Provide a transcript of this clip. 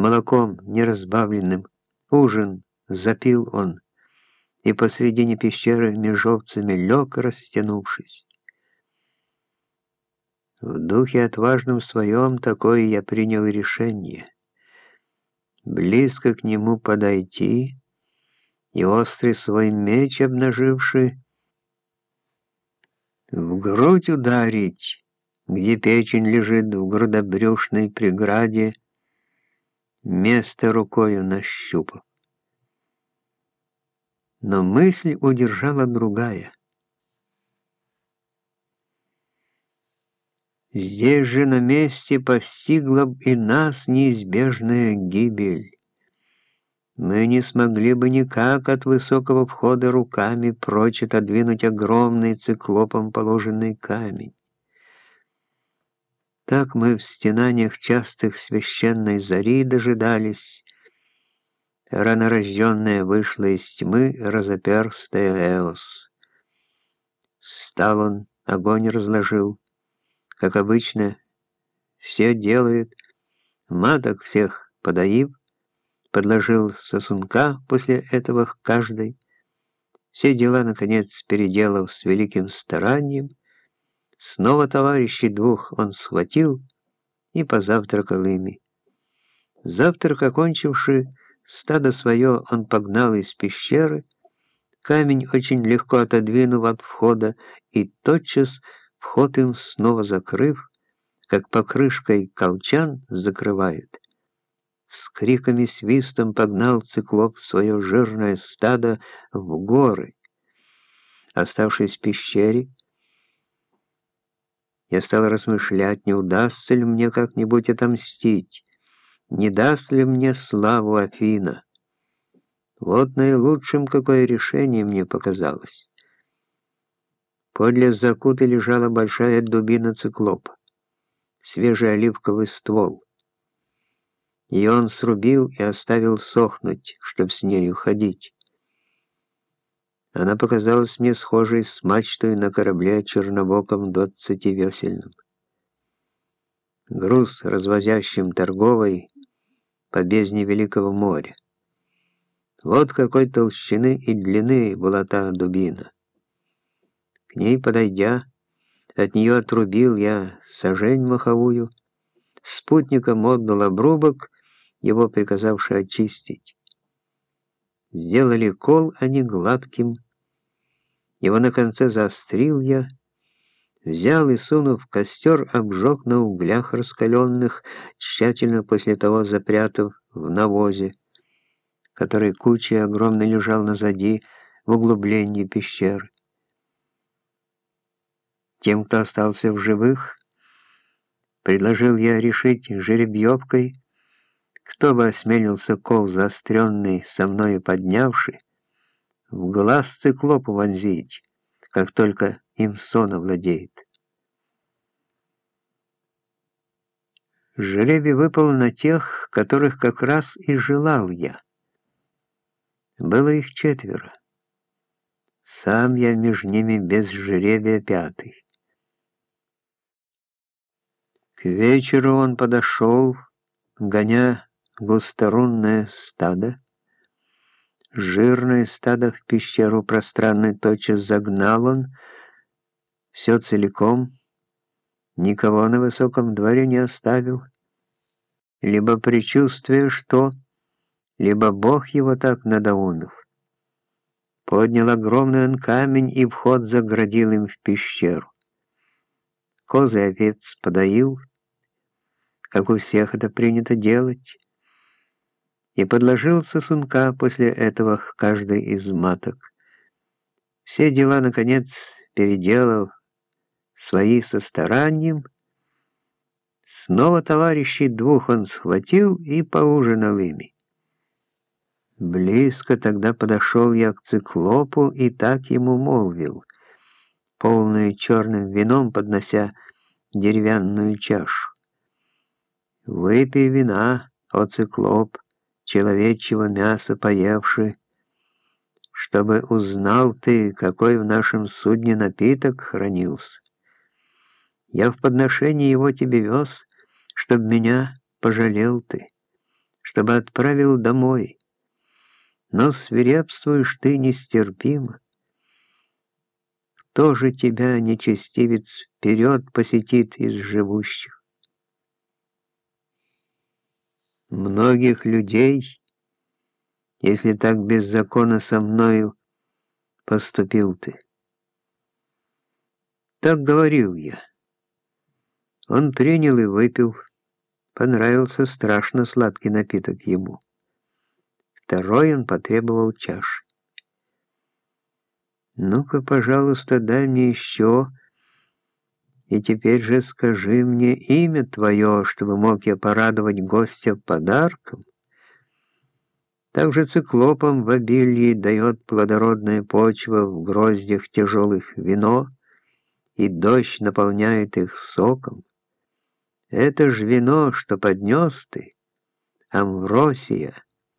молоком неразбавленным, ужин запил он, и посредине пещеры межовцами лег, растянувшись. В духе отважном своем такое я принял решение. Близко к нему подойти и острый свой меч обнаживший, в грудь ударить, где печень лежит в грудобрюшной преграде, место рукою нащупав. Но мысль удержала другая. Здесь же на месте постигла б и нас неизбежная гибель. Мы не смогли бы никак от высокого входа руками прочь отодвинуть огромный циклопом положенный камень. Так мы в стенаниях частых священной зари дожидались. Ранорожденная вышла из тьмы разоперстая Эос. Стал он, огонь разложил, как обычно, все делает, маток всех подоив, подложил сосунка после этого к каждой. Все дела, наконец, переделав с великим старанием, снова товарищей двух он схватил и позавтракал ими. Завтрак окончивший, стадо свое он погнал из пещеры, камень очень легко отодвинув от входа и тотчас вход им снова закрыв, как покрышкой колчан закрывают. С криками свистом погнал циклоп свое жирное стадо в горы. Оставшись в пещере, я стал размышлять, не удастся ли мне как-нибудь отомстить, не даст ли мне славу Афина. Вот наилучшим какое решение мне показалось. Подле закуты лежала большая дубина циклопа, свежий оливковый ствол. Ее он срубил и оставил сохнуть, чтоб с нею ходить. Она показалась мне схожей с мачтой на корабле чернобоком двадцативесельном. Груз, развозящим торговой по бездне Великого моря. Вот какой толщины и длины была та дубина. К ней подойдя, от нее отрубил я сажень маховую, спутником отдал обрубок, его приказавший очистить. Сделали кол, не гладким. Его на конце заострил я, взял и, сунув в костер, обжег на углях раскаленных, тщательно после того запрятав в навозе, который кучей огромно лежал назади в углублении пещеры. Тем, кто остался в живых, предложил я решить жеребьевкой, кто бы осмелился кол заостренный, со мною поднявший, в глаз циклопу вонзить, как только им сон овладеет. Жребий выпал на тех, которых как раз и желал я. Было их четверо. Сам я между ними без жребия пятый. К вечеру он подошел, гоня густорунное стадо. Жирное стадо в пещеру пространной тотчас загнал он, все целиком, никого на высоком дворе не оставил. Либо предчувствие, что, либо Бог его так надоумил. Поднял огромный он камень и вход заградил им в пещеру. Козы овец подоил, как у всех это принято делать, и подложил сосунка после этого к каждой из маток. Все дела, наконец, переделав свои со старанием, снова товарищей двух он схватил и поужинал ими. Близко тогда подошел я к циклопу и так ему молвил, полную черным вином поднося деревянную чашу. Выпей вина, о циклоп, человечьего мяса поевший, чтобы узнал ты, какой в нашем судне напиток хранился. Я в подношении его тебе вез, чтоб меня пожалел ты, чтобы отправил домой. Но свирепствуешь ты нестерпимо. Кто же тебя, нечестивец, вперед посетит из живущих? Многих людей, если так беззаконно со мною поступил ты. Так говорил я. Он принял и выпил. Понравился страшно сладкий напиток ему. Второй он потребовал чаши. «Ну-ка, пожалуйста, дай мне еще, и теперь же скажи мне имя твое, чтобы мог я порадовать гостя подарком». Также циклопам в обилии дает плодородная почва в гроздях тяжелых вино, и дождь наполняет их соком. Это ж вино, что поднес ты, Амвросия —